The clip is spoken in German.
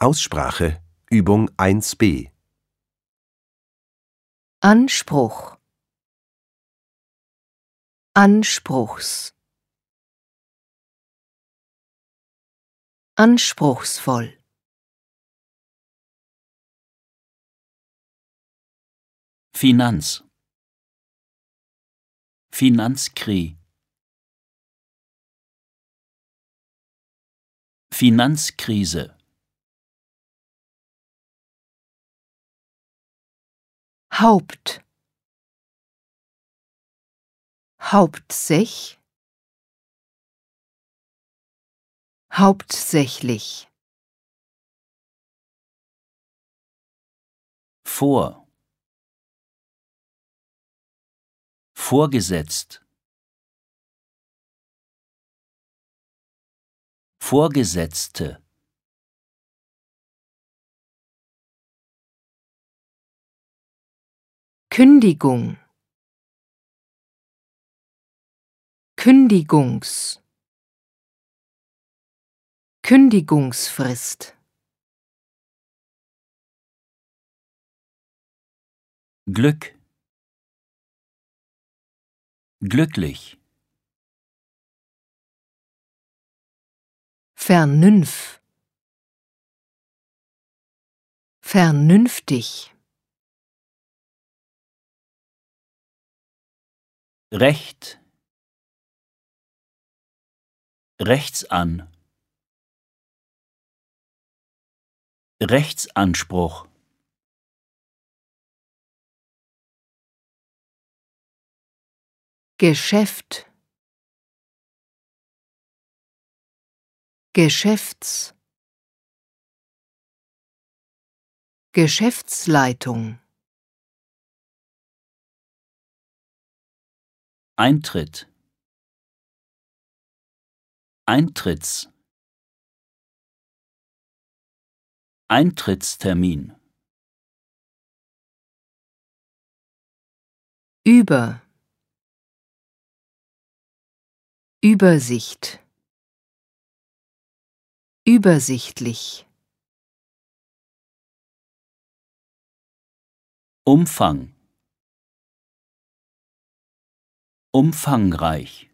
Aussprache Übung 1b Anspruch. Anspruchs. Anspruchsvoll. Finanz. Finanzkri Finanzkrise Haupt. Hauptsech. Hauptsächlich. Vor. Vorgesetzt. Vorgesetzte Kündigung. Kündigungs. Kündigungsfrist. Glück. Glücklich. Vernunf Vernünftig Recht. Rechtsan Rechtsanspruch. Geschäft. Geschäfts. Geschäftsleitung Eintritt. Eintritts. Eintrittstermin. Über. Übersicht. Übersichtlich. Umfang Umfangreich